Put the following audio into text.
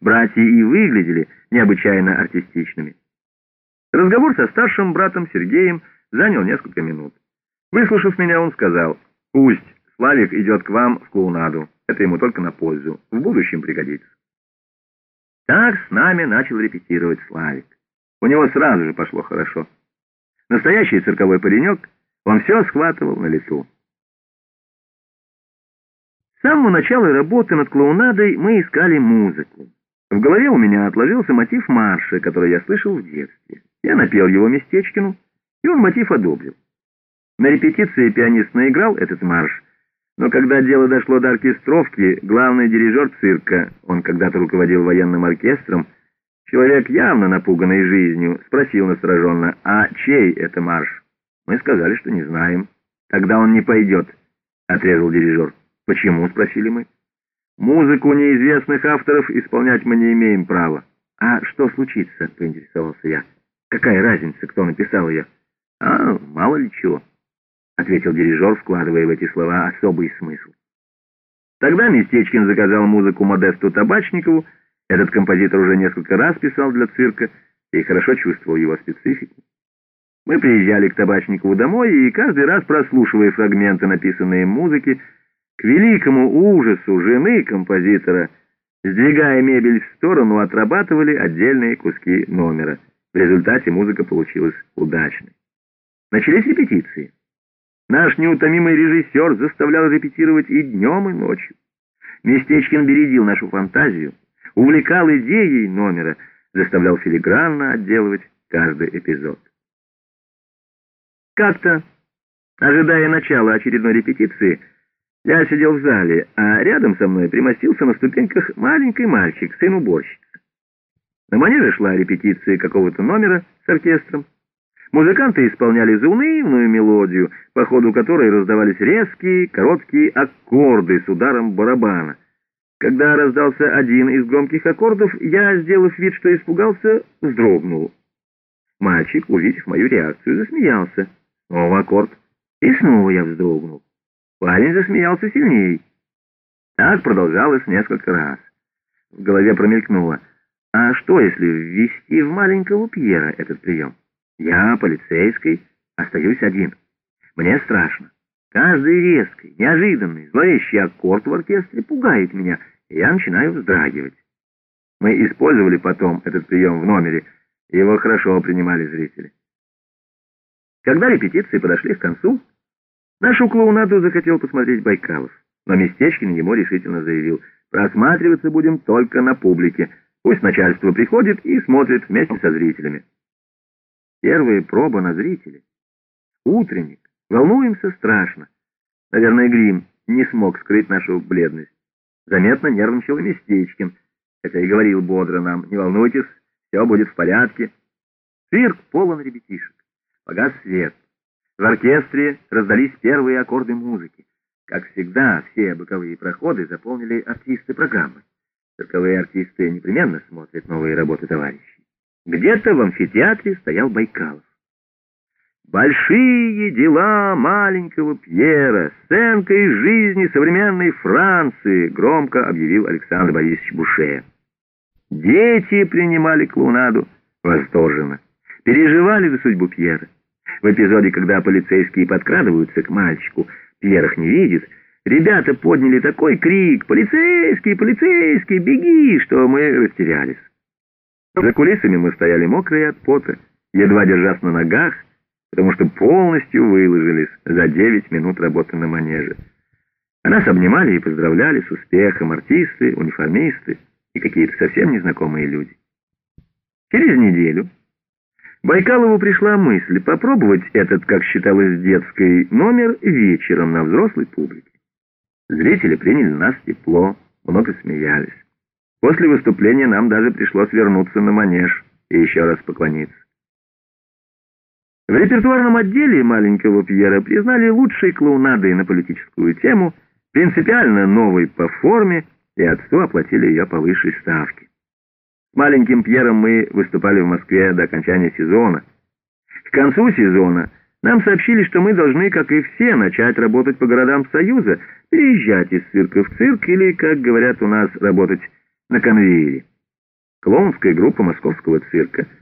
братья и выглядели необычайно артистичными. Разговор со старшим братом Сергеем занял несколько минут. Выслушав меня, он сказал, «Пусть Славик идет к вам в клоунаду, это ему только на пользу, в будущем пригодится». Так с нами начал репетировать Славик. У него сразу же пошло хорошо. Настоящий цирковой паренек, он все схватывал на лету. С самого начала работы над клоунадой мы искали музыку. В голове у меня отложился мотив марша, который я слышал в детстве. Я напел его Местечкину, и он мотив одобрил. На репетиции пианист наиграл этот марш, но когда дело дошло до оркестровки, главный дирижер цирка, он когда-то руководил военным оркестром, человек явно напуганный жизнью, спросил настороженно, а чей это марш? Мы сказали, что не знаем. Тогда он не пойдет, отрезал дирижер. «Почему?» — спросили мы. «Музыку неизвестных авторов исполнять мы не имеем права». «А что случится?» — поинтересовался я. «Какая разница, кто написал ее?» «А, мало ли чего», — ответил дирижер, вкладывая в эти слова особый смысл. Тогда Местечкин заказал музыку Модесту Табачникову. Этот композитор уже несколько раз писал для цирка и хорошо чувствовал его специфику. Мы приезжали к Табачникову домой и каждый раз, прослушивая фрагменты написанной им музыки, к великому ужасу жены композитора, сдвигая мебель в сторону, отрабатывали отдельные куски номера. В результате музыка получилась удачной. Начались репетиции. Наш неутомимый режиссер заставлял репетировать и днем, и ночью. Местечкин бередил нашу фантазию, увлекал идеей номера, заставлял филигранно отделывать каждый эпизод. Как-то, ожидая начала очередной репетиции, я сидел в зале, а рядом со мной примостился на ступеньках маленький мальчик, сын уборщицы. На манеже шла репетиция какого-то номера с оркестром. Музыканты исполняли заунывную мелодию, по ходу которой раздавались резкие, короткие аккорды с ударом барабана. Когда раздался один из громких аккордов, я, сделав вид, что испугался, вздрогнул. Мальчик, увидев мою реакцию, засмеялся. Снова аккорд. И снова я вздрогнул. Парень засмеялся сильней. Так продолжалось несколько раз. В голове промелькнуло. А что, если ввести в маленького Пьера этот прием? Я, полицейский, остаюсь один. Мне страшно. Каждый резкий, неожиданный, зловещий аккорд в оркестре пугает меня, и я начинаю вздрагивать. Мы использовали потом этот прием в номере, его хорошо принимали зрители. Когда репетиции подошли к концу, Нашу клоунаду захотел посмотреть Байкалов, но Местечкин ему решительно заявил, просматриваться будем только на публике, пусть начальство приходит и смотрит вместе со зрителями. Первая проба на зрителей. Утренник. Волнуемся страшно. Наверное, грим не смог скрыть нашу бледность. Заметно нервничал и Местечкин, хотя и говорил бодро нам, не волнуйтесь, все будет в порядке. Цирк полон ребятишек. Погас свет. В оркестре раздались первые аккорды музыки. Как всегда, все боковые проходы заполнили артисты программы. Цирковые артисты непременно смотрят новые работы товарищей. Где-то в амфитеатре стоял Байкалов. «Большие дела маленького Пьера, сценка из жизни современной Франции», громко объявил Александр Борисович Буше. Дети принимали клоунаду восторженно, переживали за судьбу Пьера. В эпизоде, когда полицейские подкрадываются к мальчику, Пьер их не видит, ребята подняли такой крик «Полицейский! Полицейский! Беги!», что мы растерялись. За кулисами мы стояли мокрые от пота, едва держась на ногах, потому что полностью выложились за девять минут работы на манеже. А нас обнимали и поздравляли с успехом артисты, униформисты и какие-то совсем незнакомые люди. Через неделю Байкалову пришла мысль попробовать этот, как считалось детской, номер вечером на взрослой публике. Зрители приняли нас тепло, много смеялись. После выступления нам даже пришлось вернуться на манеж и еще раз поклониться. В репертуарном отделе маленького Пьера признали лучшей клоунадой на политическую тему, принципиально новой по форме, и отцу оплатили ее по ставке. Маленьким Пьером мы выступали в Москве до окончания сезона. К концу сезона нам сообщили, что мы должны, как и все, начать работать по городам Союза, переезжать из цирка в цирк или, как говорят у нас, работать на конвейере. клоунская группа московского цирка —